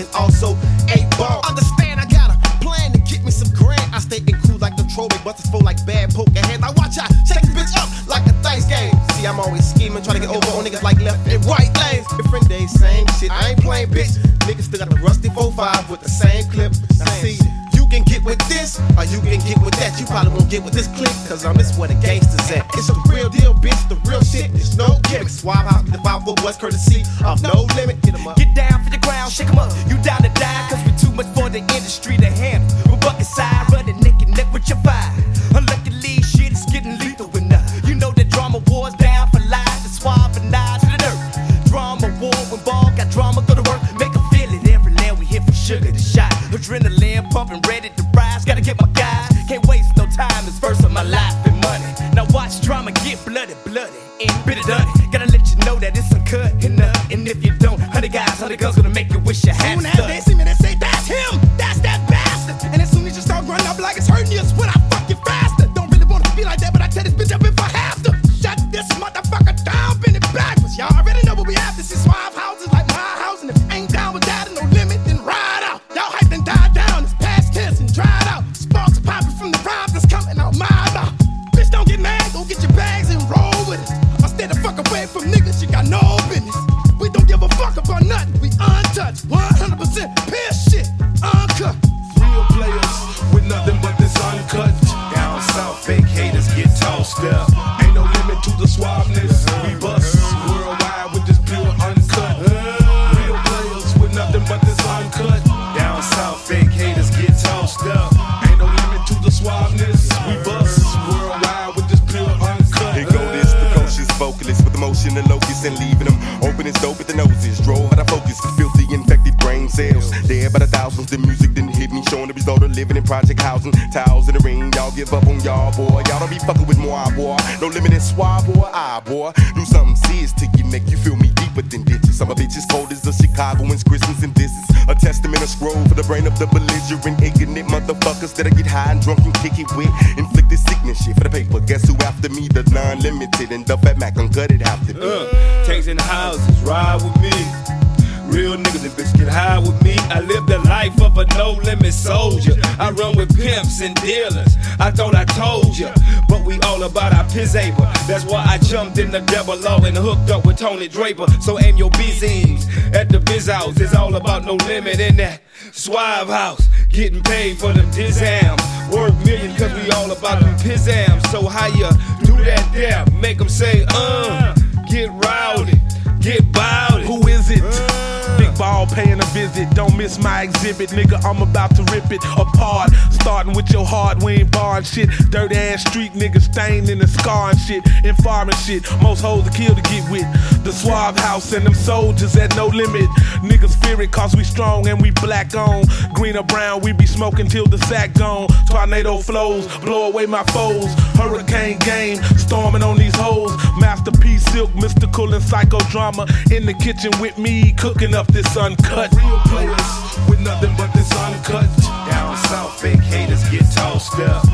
and also eight ball. Understand, I got a plan to get me some grant. I stay in cool like the throwback, but it's full like bad poker hands. I watch out, shake this bitch up like a dice game. See, I'm always scheming, trying to get over on niggas like left and right lanes. Different days, same shit. I ain't playing bitch. Niggas still got the rusty 4-5 with the same clip. Now see, you can get with this, or you can get with that. You probably won't get with this click, cause I'm this where the gangsters at. It's a real deal, bitch, the real shit. There's no gimmicks. Suave House, the 5 foot West courtesy of no limit. Get 'em up. Get down the shake 'em up. You down to die, cause we too much for the industry to handle. We're bucket side, running neck and neck with your fire. Unluckily, shit is getting lethal enough. You know that drama wars down for life, the suave and nine to the dirt. Drama war, when ball got drama, go to work, make 'em feel it. Every land we hit from sugar to shot. Adrenaline pumping, ready to rise. Gotta get my guys, can't waste no time. It's first of my life and money. Now watch drama get bloody, bloody, and bit it done. Gotta let you know that it's uncut enough. And if you don't, hundred guys, hundred girls it's hurting you, it's when I dope at the noses. Drove out of focus filthy infected brain cells. Dead by the thousands, the music didn't hit me, showing the result of living in project housing. Towels in the rain, y'all give up on y'all, boy. Y'all don't be fucking with moi, boy. No limit in swab, boy, I, boy. Do something serious to you, make you feel me deeper than ditches. Some of bitches cold as the Chicagoans, Christmas, and this is a testament, a scroll for the brain of the belligerent, ignorant motherfuckers that'll get high and drunk and kick it with. Sickness shit for the paper. Guess who after me? The non-limited and the fat Mac it have to be. Uh, tanks in the houses, ride with me. Real niggas and bitches get high with me. I live the life of a no limit soldier. I run with pimps and dealers. I thought I told ya, but we all about our pizzable. That's why I jumped in the double law and hooked up with Tony Draper. So aim your BZs at the biz house. It's all about no limit in that suave house. Getting paid for them dizams. Work million cause we all about them pizzams. So how you do that there? Make them say, uh, get rowdy, get bowdy. Ball paying a visit. Don't miss my exhibit, nigga. I'm about to rip it apart. Starting with your heart, we ain't barring shit. Dirt ass street niggas stained in the scar and shit. And farming shit. Most hoes to kill to get with. The Suave House and them soldiers at no limit. Niggas fear it cause we strong and we black on. Green or brown, we be smoking till the sack gone. Tornado flows, blow away my foes. Hurricane game, storming on these hoes. Masterpiece Silkk, Mystikal and psychodrama. In the kitchen with me, cooking up this uncut. Real players with nothing but this uncut. Down south, fake haters get tossed up.